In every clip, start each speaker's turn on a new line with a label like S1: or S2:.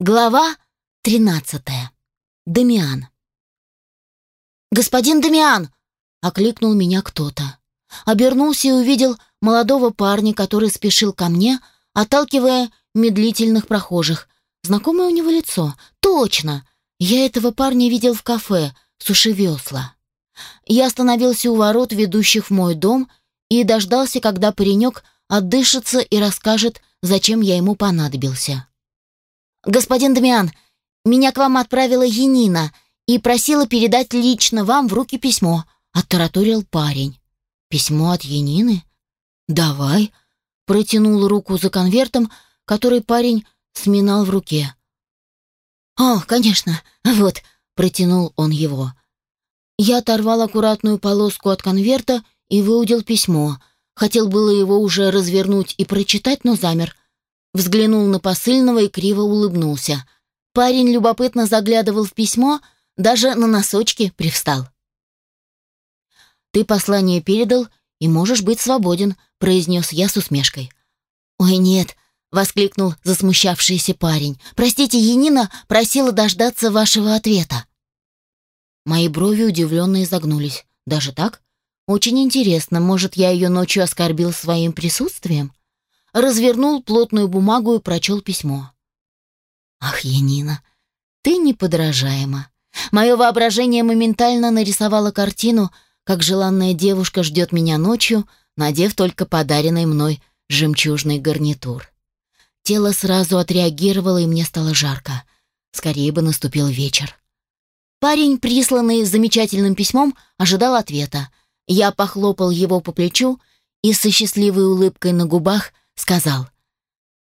S1: Глава 13. Дамиан. «Господин Дамиан!» — окликнул меня кто-то. Обернулся и увидел молодого парня, который спешил ко мне, отталкивая медлительных прохожих. Знакомое у него лицо. Точно! Я этого парня видел в кафе «Суши весла». Я остановился у ворот, ведущих в мой дом, и дождался, когда паренек отдышится и расскажет, зачем я ему понадобился. «Господин Дамиан, меня к вам отправила Енина и просила передать лично вам в руки письмо», — оттараторил парень. «Письмо от Енины? Давай», — протянул руку за конвертом, который парень сминал в руке. «О, конечно, вот», — протянул он его. Я оторвал аккуратную полоску от конверта и выудил письмо. Хотел было его уже развернуть и прочитать, но замер — Взглянул на посыльного и криво улыбнулся. Парень любопытно заглядывал в письмо, даже на носочки привстал. «Ты послание передал и можешь быть свободен», — произнес я с усмешкой. «Ой, нет», — воскликнул засмущавшийся парень. «Простите, Енина просила дождаться вашего ответа». Мои брови удивленно изогнулись. «Даже так? Очень интересно, может, я ее ночью оскорбил своим присутствием?» Развернул плотную бумагу и прочел письмо. «Ах, Янина, ты неподражаема. Мое воображение моментально нарисовало картину, как желанная девушка ждет меня ночью, надев только подаренный мной жемчужный гарнитур. Тело сразу отреагировало, и мне стало жарко. Скорее бы наступил вечер. Парень, присланный замечательным письмом, ожидал ответа. Я похлопал его по плечу и со счастливой улыбкой на губах – сказал,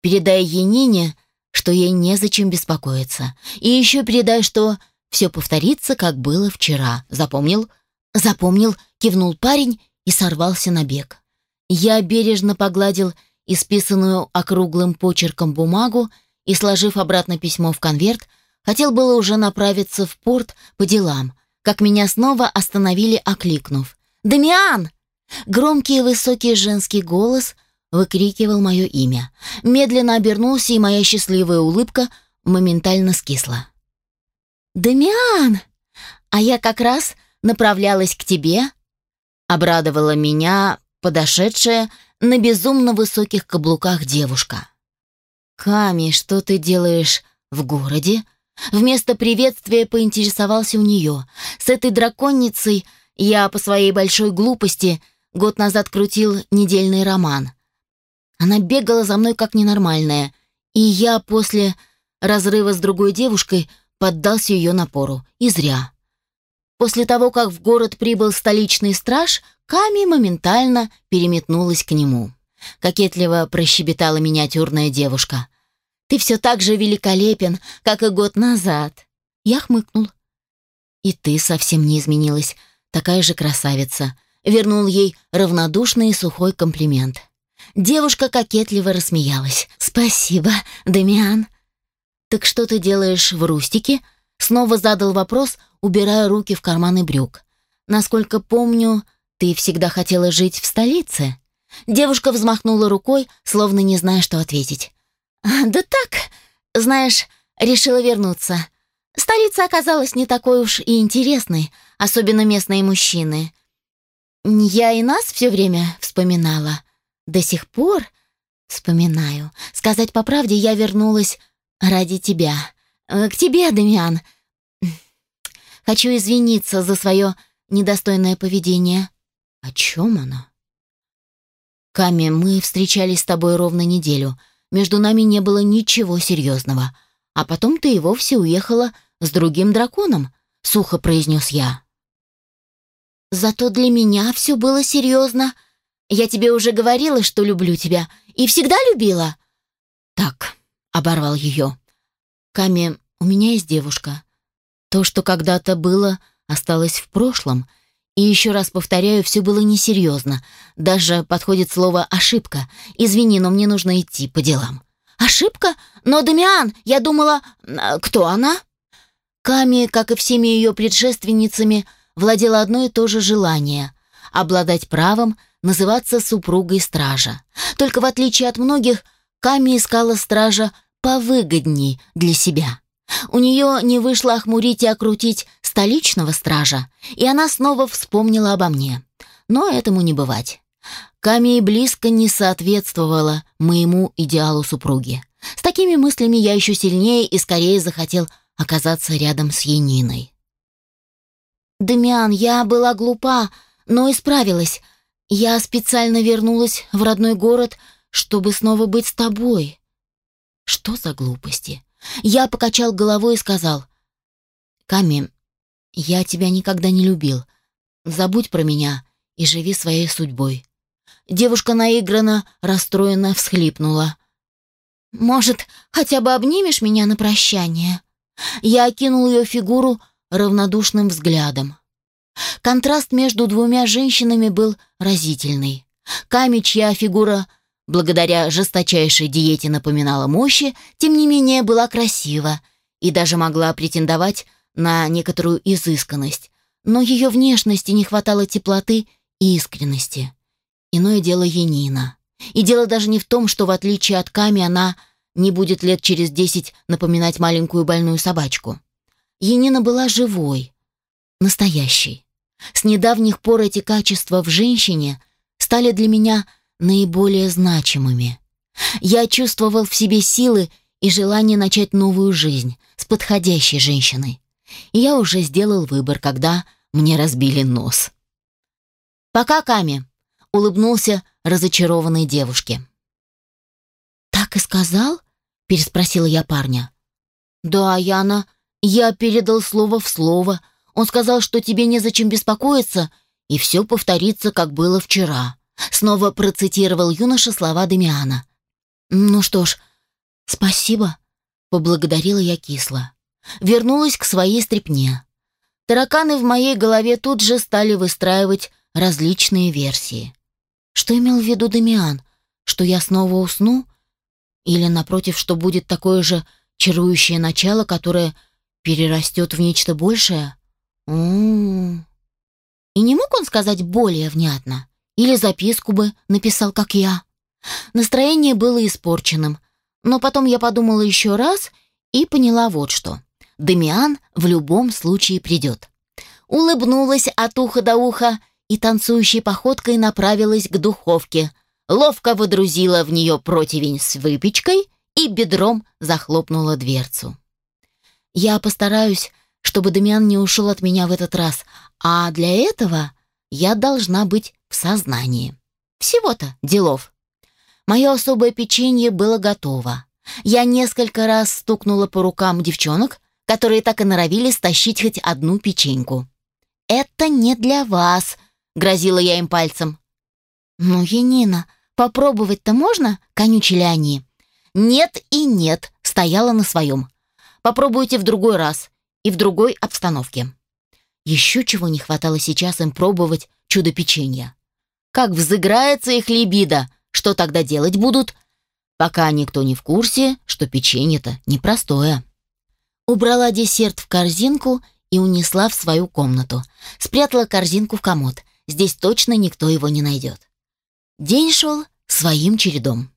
S1: «Передай Енине, что ей незачем беспокоиться, и еще передай, что все повторится, как было вчера. Запомнил?» «Запомнил», — кивнул парень и сорвался на бег. Я бережно погладил исписанную округлым почерком бумагу и, сложив обратно письмо в конверт, хотел было уже направиться в порт по делам, как меня снова остановили, окликнув. «Дамиан!» Громкий высокий женский голос — выкрикивал мое имя. Медленно обернулся, и моя счастливая улыбка моментально скисла. «Дамиан! А я как раз направлялась к тебе!» Обрадовала меня подошедшая на безумно высоких каблуках девушка. «Ками, что ты делаешь в городе?» Вместо приветствия поинтересовался у нее. С этой драконницей я по своей большой глупости год назад крутил недельный роман. Она бегала за мной как ненормальная, и я после разрыва с другой девушкой поддался ее напору. И зря. После того, как в город прибыл столичный страж, Ками моментально переметнулась к нему. Кокетливо прощебетала миниатюрная девушка. «Ты все так же великолепен, как и год назад». Я хмыкнул. «И ты совсем не изменилась, такая же красавица», вернул ей равнодушный и сухой комплимент. Девушка кокетливо рассмеялась. «Спасибо, Дамиан». «Так что ты делаешь в Рустике?» Снова задал вопрос, убирая руки в карманы брюк. «Насколько помню, ты всегда хотела жить в столице?» Девушка взмахнула рукой, словно не зная, что ответить. «Да так, знаешь, решила вернуться. Столица оказалась не такой уж и интересной, особенно местные мужчины. Я и нас все время вспоминала. До сих пор вспоминаю. Сказать по правде, я вернулась ради тебя. Э, к тебе, Дамиан. Хочу извиниться за свое недостойное поведение. О чем она? Ками, мы встречались с тобой ровно неделю. Между нами не было ничего серьезного. А потом ты и вовсе уехала с другим драконом, сухо произнес я. Зато для меня все было серьезно, — я тебе уже говорила, что люблю тебя. И всегда любила». «Так», — оборвал ее. «Ками, у меня есть девушка. То, что когда-то было, осталось в прошлом. И еще раз повторяю, все было несерьезно. Даже подходит слово «ошибка». Извини, но мне нужно идти по делам». «Ошибка? Но, Дамиан, я думала... Кто она?» Ками, как и всеми ее предшественницами, владела одно и то же желание — обладать правом называться супругой стража. Только в отличие от многих, Ками искала стража повыгодней для себя. У нее не вышло охмурить и окрутить столичного стража, и она снова вспомнила обо мне. Но этому не бывать. Ками близко не соответствовала моему идеалу супруги. С такими мыслями я еще сильнее и скорее захотел оказаться рядом с Яниной. «Дамиан, я была глупа, но исправилась. Я специально вернулась в родной город, чтобы снова быть с тобой». «Что за глупости?» Я покачал головой и сказал, «Ками, я тебя никогда не любил. Забудь про меня и живи своей судьбой». Девушка наигранно, расстроенно всхлипнула. «Может, хотя бы обнимешь меня на прощание?» Я окинул ее фигуру равнодушным взглядом. Контраст между двумя женщинами был разительный. Ками, чья фигура благодаря жесточайшей диете напоминала мощи, тем не менее была красива и даже могла претендовать на некоторую изысканность, но ее внешности не хватало теплоты и искренности. Иное дело Янина. И дело даже не в том, что в отличие от Ками она не будет лет через десять напоминать маленькую больную собачку. Енина была живой, настоящей. С недавних пор эти качества в женщине стали для меня наиболее значимыми. Я чувствовал в себе силы и желание начать новую жизнь с подходящей женщиной. И я уже сделал выбор, когда мне разбили нос. «Пока, Ками», — улыбнулся разочарованной девушке. «Так и сказал?» переспросила я парня. «Да, Яна, я передал слово в слово. Он сказал, что тебе незачем беспокоиться, и все повторится, как было вчера». Снова процитировал юноша слова Демиана. «Ну что ж, спасибо», — поблагодарила я кисло. Вернулась к своей стрепне. Тараканы в моей голове тут же стали выстраивать различные версии. Что имел в виду Демиан? Что я снова усну? Или, напротив, что будет такое же чарующее начало, которое перерастет в нечто большее? И не мог он сказать более внятно? Или записку бы написал, как я? Настроение было испорченным, но потом я подумала еще раз и поняла вот что. Дамиан в любом случае придет. Улыбнулась от уха до уха и танцующей походкой направилась к духовке, ловко выдрузила в нее противень с выпечкой и бедром захлопнула дверцу. «Я постараюсь, чтобы Дамиан не ушел от меня в этот раз, а для этого я должна быть в сознании. Всего-то делов». Мое особое печенье было готово. Я несколько раз стукнула по рукам девчонок, которые так и норовили стащить хоть одну печеньку. «Это не для вас», — грозила я им пальцем. «Ну, Енина, «Попробовать-то можно?» — конючили они. «Нет и нет», — стояла на своем. «Попробуйте в другой раз и в другой обстановке». Еще чего не хватало сейчас им пробовать чудо-печенья. Как взыграется их либидо, что тогда делать будут? Пока никто не в курсе, что печенье-то непростое. Убрала десерт в корзинку и унесла в свою комнату. Спрятала корзинку в комод. Здесь точно никто его не найдет. День шел своим чередом.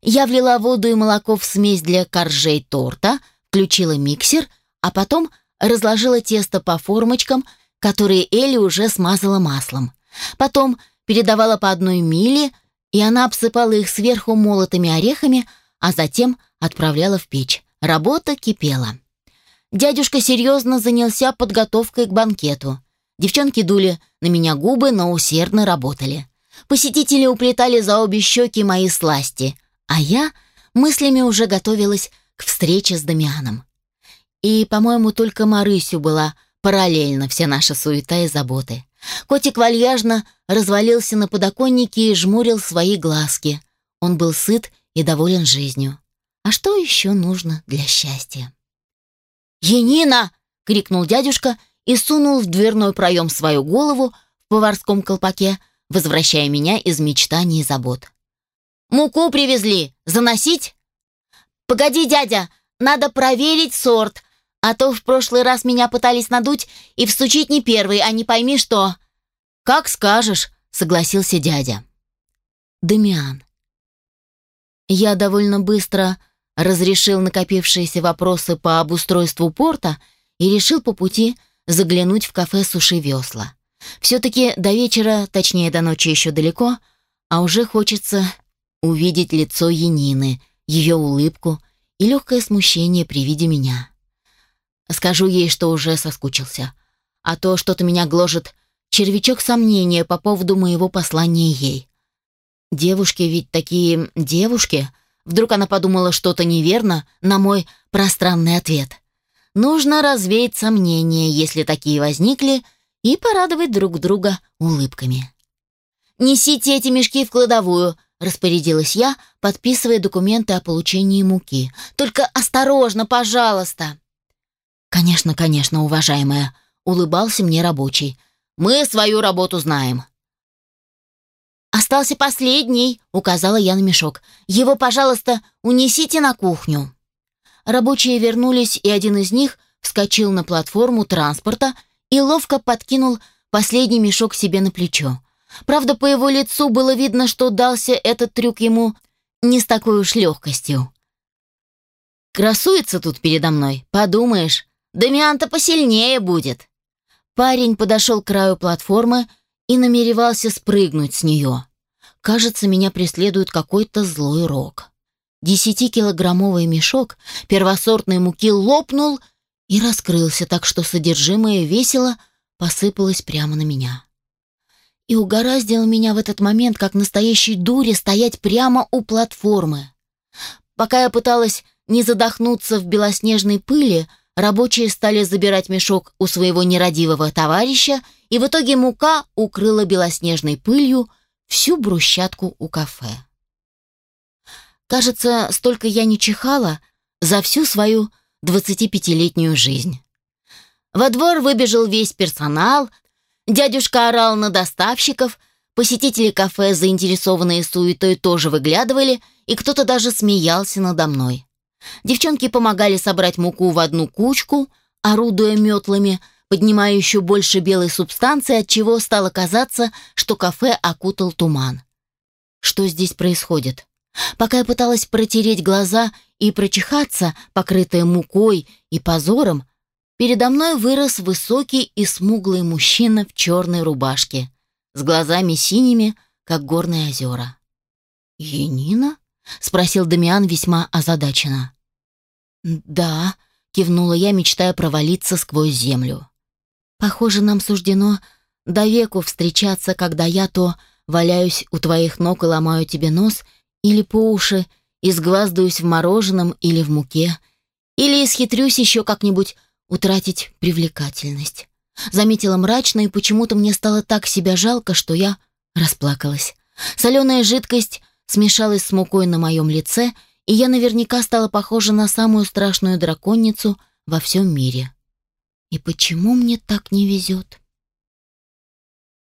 S1: Я влила воду и молоко в смесь для коржей торта, включила миксер, а потом разложила тесто по формочкам, которые Элли уже смазала маслом. Потом передавала по одной миле, и она обсыпала их сверху молотыми орехами, а затем отправляла в печь. Работа кипела. Дядюшка серьезно занялся подготовкой к банкету. Девчонки дули на меня губы, но усердно работали. Посетители уплетали за обе щеки мои сласти, а я мыслями уже готовилась к встрече с Дамианом. И, по-моему, только Марысю была параллельно вся наша суета и заботы. Котик вальяжно развалился на подоконнике и жмурил свои глазки. Он был сыт и доволен жизнью. А что еще нужно для счастья? «Енина!» — крикнул дядюшка и сунул в дверной проем свою голову в поварском колпаке, возвращая меня из мечтаний и забот. «Муку привезли! Заносить?» «Погоди, дядя, надо проверить сорт, а то в прошлый раз меня пытались надуть и всучить не первый, а не пойми что». «Как скажешь», — согласился дядя. Демиан. Я довольно быстро разрешил накопившиеся вопросы по обустройству порта и решил по пути заглянуть в кафе «Суши весла». Все-таки до вечера, точнее до ночи еще далеко, а уже хочется увидеть лицо Янины, ее улыбку и легкое смущение при виде меня. Скажу ей, что уже соскучился. А то что-то меня гложет червячок сомнения по поводу моего послания ей. Девушки ведь такие девушки. Вдруг она подумала что-то неверно на мой пространный ответ. Нужно развеять сомнения, если такие возникли, и порадовать друг друга улыбками. «Несите эти мешки в кладовую», — распорядилась я, подписывая документы о получении муки. «Только осторожно, пожалуйста!» «Конечно, конечно, уважаемая», — улыбался мне рабочий. «Мы свою работу знаем». «Остался последний», — указала я на мешок. «Его, пожалуйста, унесите на кухню». Рабочие вернулись, и один из них вскочил на платформу транспорта и ловко подкинул последний мешок себе на плечо. Правда, по его лицу было видно, что дался этот трюк ему не с такой уж легкостью. «Красуется тут передо мной, подумаешь, Дамиан-то посильнее будет». Парень подошел к краю платформы и намеревался спрыгнуть с нее. Кажется, меня преследует какой-то злой рок. Десятикилограммовый мешок первосортной муки лопнул и раскрылся так, что содержимое весело посыпалось прямо на меня. И угораздило меня в этот момент, как настоящей дуре, стоять прямо у платформы. Пока я пыталась не задохнуться в белоснежной пыли, рабочие стали забирать мешок у своего нерадивого товарища, и в итоге мука укрыла белоснежной пылью всю брусчатку у кафе. Кажется, столько я не чихала за всю свою 25-летнюю жизнь. Во двор выбежал весь персонал, дядюшка орал на доставщиков, посетители кафе, заинтересованные суетой, тоже выглядывали, и кто-то даже смеялся надо мной. Девчонки помогали собрать муку в одну кучку, орудуя метлами, поднимая еще больше белой субстанции, от чего стало казаться, что кафе окутал туман. Что здесь происходит? Пока я пыталась протереть глаза и прочихаться, покрытая мукой и позором, передо мной вырос высокий и смуглый мужчина в черной рубашке, с глазами синими, как горные озера. «Енина?» — спросил Дамиан весьма озадаченно. «Да», — кивнула я, мечтая провалиться сквозь землю. «Похоже, нам суждено до веку встречаться, когда я то валяюсь у твоих ног и ломаю тебе нос, или по уши, изгваздаюсь в мороженом или в муке, или исхитрюсь еще как-нибудь утратить привлекательность». Заметила мрачно, и почему-то мне стало так себя жалко, что я расплакалась. Соленая жидкость смешалась с мукой на моем лице, и я наверняка стала похожа на самую страшную драконицу во всем мире. И почему мне так не везет?